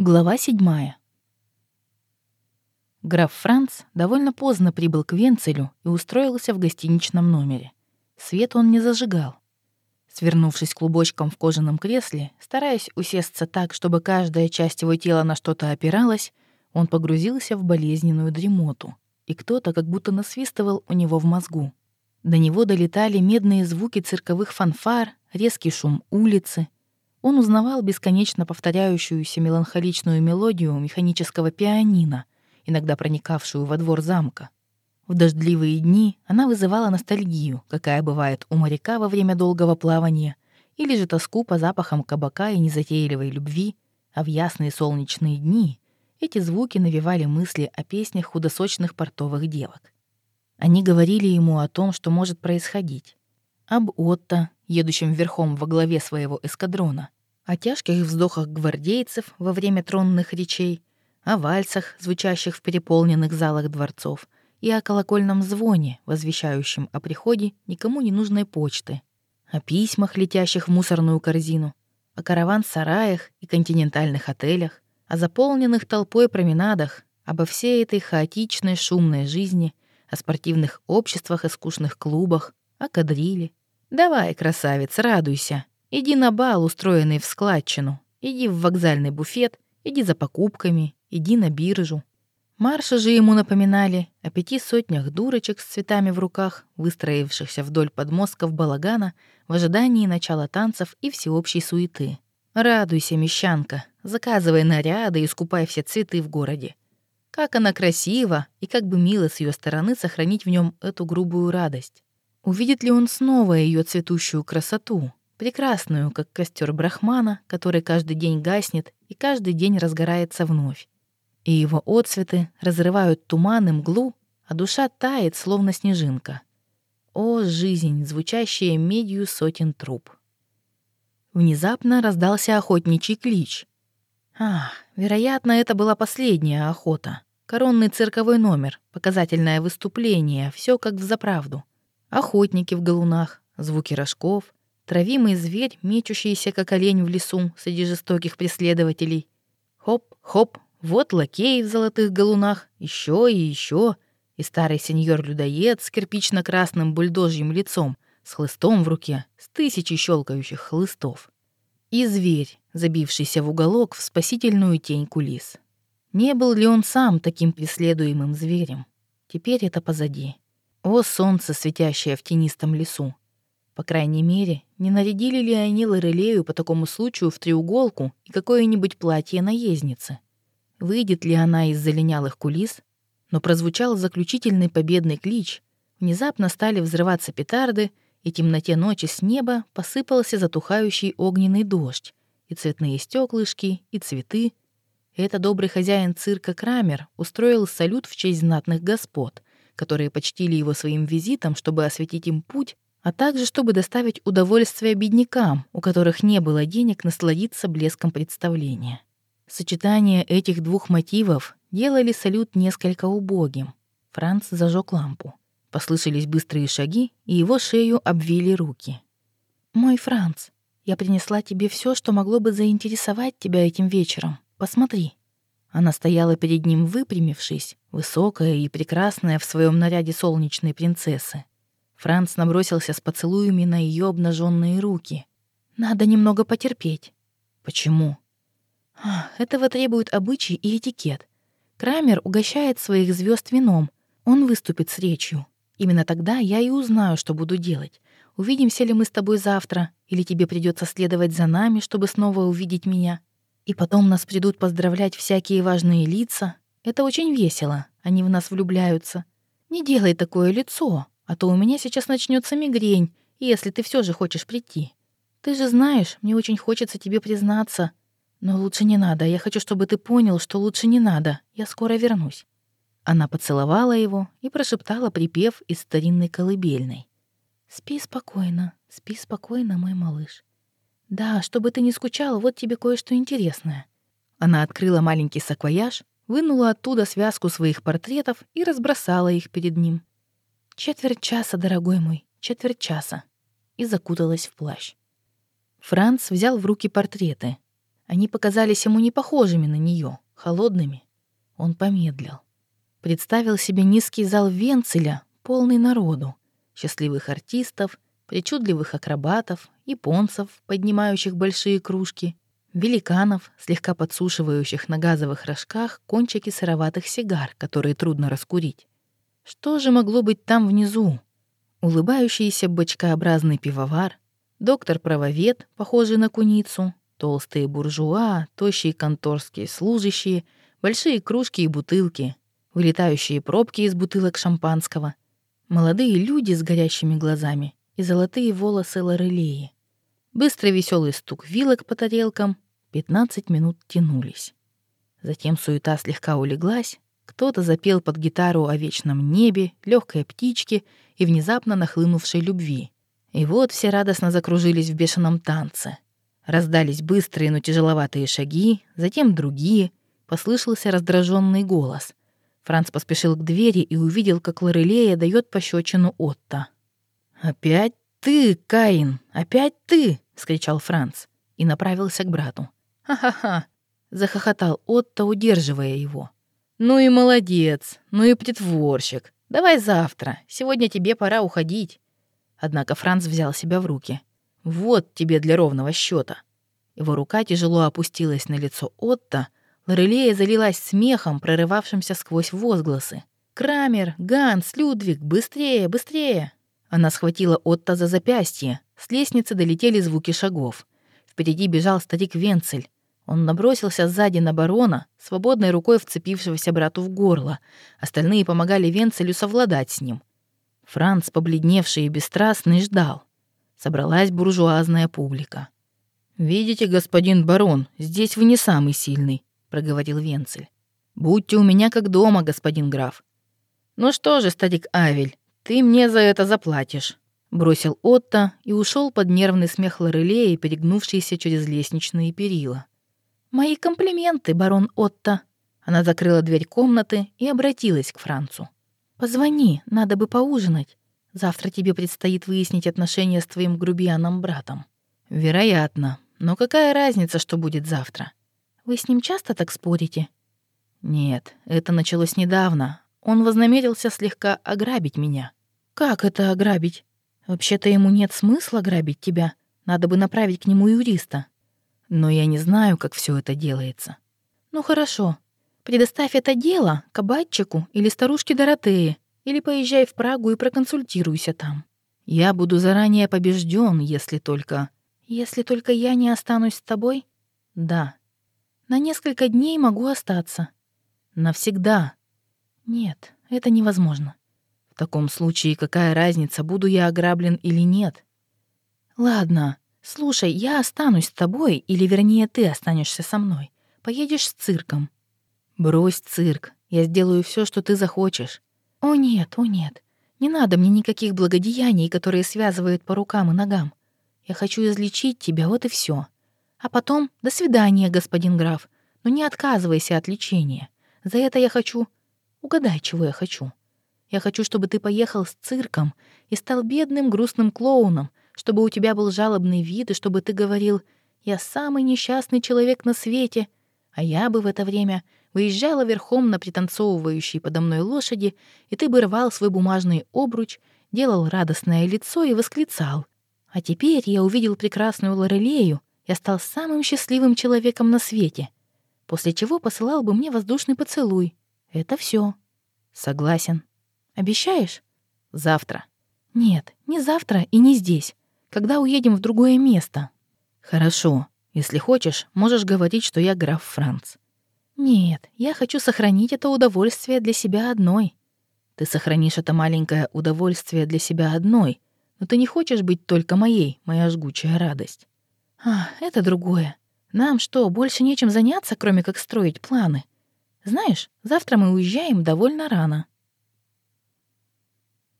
Глава седьмая. Граф Франц довольно поздно прибыл к Венцелю и устроился в гостиничном номере. Свет он не зажигал. Свернувшись клубочком в кожаном кресле, стараясь усесться так, чтобы каждая часть его тела на что-то опиралась, он погрузился в болезненную дремоту, и кто-то как будто насвистывал у него в мозгу. До него долетали медные звуки цирковых фанфар, резкий шум улицы — он узнавал бесконечно повторяющуюся меланхоличную мелодию механического пианино, иногда проникавшую во двор замка. В дождливые дни она вызывала ностальгию, какая бывает у моряка во время долгого плавания, или же тоску по запахам кабака и незатейливой любви, а в ясные солнечные дни эти звуки навевали мысли о песнях худосочных портовых девок. Они говорили ему о том, что может происходить. Об Отто, едущем верхом во главе своего эскадрона, о тяжких вздохах гвардейцев во время тронных речей, о вальсах, звучащих в переполненных залах дворцов, и о колокольном звоне, возвещающем о приходе никому не нужной почты, о письмах, летящих в мусорную корзину, о караван-сараях и континентальных отелях, о заполненных толпой променадах, обо всей этой хаотичной шумной жизни, о спортивных обществах и скучных клубах, о кадриле, Давай, красавец, радуйся. Иди на бал, устроенный в складчину. Иди в вокзальный буфет, иди за покупками, иди на биржу. Марши же ему напоминали о пяти сотнях дурочек с цветами в руках, выстроившихся вдоль подмостков балагана в ожидании начала танцев и всеобщей суеты. Радуйся, мещанка, заказывай наряды и скупай все цветы в городе. Как она красива, и как бы мило с ее стороны сохранить в нем эту грубую радость. Увидит ли он снова ее цветущую красоту, прекрасную, как костер Брахмана, который каждый день гаснет и каждый день разгорается вновь. И его отцветы разрывают туман и мглу, а душа тает, словно снежинка. О, жизнь, звучащая медью сотен труб. Внезапно раздался охотничий клич. А, вероятно, это была последняя охота. Коронный цирковой номер, показательное выступление, все как в заправду охотники в галунах, звуки рожков, травимый зверь, мечущийся, как олень в лесу среди жестоких преследователей. Хоп-хоп, вот лакей в золотых галунах, еще и еще, и старый сеньор-людоед с кирпично-красным бульдожьим лицом, с хлыстом в руке, с тысячей щелкающих хлыстов. И зверь, забившийся в уголок в спасительную тень кулис. Не был ли он сам таким преследуемым зверем? Теперь это позади. О, солнце, светящее в тенистом лесу! По крайней мере, не нарядили ли они Лорелею по такому случаю в треуголку и какое-нибудь платье наездницы? Выйдет ли она из залинялых кулис? Но прозвучал заключительный победный клич. Внезапно стали взрываться петарды, и темноте ночи с неба посыпался затухающий огненный дождь, и цветные стеклышки, и цветы. Это добрый хозяин цирка Крамер устроил салют в честь знатных господ — которые почтили его своим визитом, чтобы осветить им путь, а также чтобы доставить удовольствие беднякам, у которых не было денег насладиться блеском представления. Сочетание этих двух мотивов делали салют несколько убогим. Франц зажег лампу. Послышались быстрые шаги, и его шею обвили руки. «Мой Франц, я принесла тебе все, что могло бы заинтересовать тебя этим вечером. Посмотри». Она стояла перед ним, выпрямившись, высокая и прекрасная в своем наряде солнечной принцессы. Франц набросился с поцелуями на ее обнаженные руки. «Надо немного потерпеть». «Почему?» Ах, «Этого требуют обычаи и этикет. Крамер угощает своих звезд вином. Он выступит с речью. Именно тогда я и узнаю, что буду делать. Увидимся ли мы с тобой завтра, или тебе придется следовать за нами, чтобы снова увидеть меня?» И потом нас придут поздравлять всякие важные лица. Это очень весело. Они в нас влюбляются. Не делай такое лицо, а то у меня сейчас начнется мигрень, если ты все же хочешь прийти. Ты же знаешь, мне очень хочется тебе признаться. Но лучше не надо. Я хочу, чтобы ты понял, что лучше не надо. Я скоро вернусь. Она поцеловала его и прошептала припев из старинной колыбельной. «Спи спокойно, спи спокойно, мой малыш. «Да, чтобы ты не скучал, вот тебе кое-что интересное». Она открыла маленький саквояж, вынула оттуда связку своих портретов и разбросала их перед ним. «Четверть часа, дорогой мой, четверть часа». И закуталась в плащ. Франц взял в руки портреты. Они показались ему не похожими на нее, холодными. Он помедлил. Представил себе низкий зал Венцеля, полный народу, счастливых артистов, причудливых акробатов, японцев, поднимающих большие кружки, великанов, слегка подсушивающих на газовых рожках кончики сыроватых сигар, которые трудно раскурить. Что же могло быть там внизу? Улыбающийся бочкообразный пивовар, доктор-правовед, похожий на куницу, толстые буржуа, тощие конторские служащие, большие кружки и бутылки, вылетающие пробки из бутылок шампанского, молодые люди с горящими глазами и золотые волосы Лорелеи. Быстрый веселый стук вилок по тарелкам. 15 минут тянулись. Затем суета слегка улеглась, кто-то запел под гитару о вечном небе, легкой птичке и внезапно нахлынувшей любви. И вот все радостно закружились в бешеном танце. Раздались быстрые, но тяжеловатые шаги, затем другие. Послышался раздраженный голос. Франц поспешил к двери и увидел, как Лорелея дает пощечину Отто. «Опять ты, Каин! Опять ты!» — скричал Франц и направился к брату. «Ха-ха-ха!» — захохотал Отто, удерживая его. «Ну и молодец, ну и притворщик. Давай завтра, сегодня тебе пора уходить». Однако Франц взял себя в руки. «Вот тебе для ровного счета. Его рука тяжело опустилась на лицо Отто, Лорелея залилась смехом, прорывавшимся сквозь возгласы. «Крамер! Ганс! Людвиг! Быстрее! Быстрее!» Она схватила Отто за запястье. С лестницы долетели звуки шагов. Впереди бежал старик Венцель. Он набросился сзади на барона, свободной рукой вцепившегося брату в горло. Остальные помогали Венцелю совладать с ним. Франц, побледневший и бесстрастный, ждал. Собралась буржуазная публика. «Видите, господин барон, здесь вы не самый сильный», — проговорил Венцель. «Будьте у меня как дома, господин граф». «Ну что же, старик Авель, ты мне за это заплатишь», — бросил Отто и ушел под нервный смех Лорелеи, перегнувшийся через лестничные перила. «Мои комплименты, барон Отто». Она закрыла дверь комнаты и обратилась к Францу. «Позвони, надо бы поужинать. Завтра тебе предстоит выяснить отношения с твоим грубияном-братом». «Вероятно. Но какая разница, что будет завтра?» «Вы с ним часто так спорите?» «Нет, это началось недавно. Он вознамерился слегка ограбить меня». «Как это ограбить? Вообще-то ему нет смысла грабить тебя. Надо бы направить к нему юриста». Но я не знаю, как все это делается. Ну хорошо. Предоставь это дело кабачику или старушке Доротее, или поезжай в Прагу и проконсультируйся там. Я буду заранее побежден, если только... Если только я не останусь с тобой? Да. На несколько дней могу остаться. Навсегда. Нет, это невозможно. В таком случае какая разница, буду я ограблен или нет? Ладно, «Слушай, я останусь с тобой, или вернее ты останешься со мной. Поедешь с цирком». «Брось цирк. Я сделаю все, что ты захочешь». «О нет, о нет. Не надо мне никаких благодеяний, которые связывают по рукам и ногам. Я хочу излечить тебя, вот и все. А потом, до свидания, господин граф. Но не отказывайся от лечения. За это я хочу... Угадай, чего я хочу. Я хочу, чтобы ты поехал с цирком и стал бедным грустным клоуном, чтобы у тебя был жалобный вид и чтобы ты говорил «Я самый несчастный человек на свете», а я бы в это время выезжала верхом на пританцовывающей подо мной лошади, и ты бы рвал свой бумажный обруч, делал радостное лицо и восклицал. А теперь я увидел прекрасную Лорелею, я стал самым счастливым человеком на свете, после чего посылал бы мне воздушный поцелуй. Это все. Согласен. Обещаешь? Завтра. Нет, не завтра и не здесь когда уедем в другое место». «Хорошо. Если хочешь, можешь говорить, что я граф Франц». «Нет, я хочу сохранить это удовольствие для себя одной». «Ты сохранишь это маленькое удовольствие для себя одной, но ты не хочешь быть только моей, моя жгучая радость». «А, это другое. Нам что, больше нечем заняться, кроме как строить планы? Знаешь, завтра мы уезжаем довольно рано».